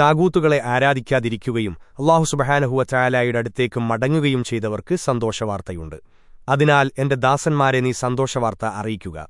താകൂത്തുകളെ ആരാധിക്കാതിരിക്കുകയും അള്ളാഹു സുബഹാനഹുവ ചായാലായുടെ അടുത്തേക്ക് മടങ്ങുകയും ചെയ്തവർക്ക് സന്തോഷവാർത്തയുണ്ട്. അതിനാൽ എന്റെ ദാസന്മാരെ നീ സന്തോഷവാർത്ത അറിയിക്കുക.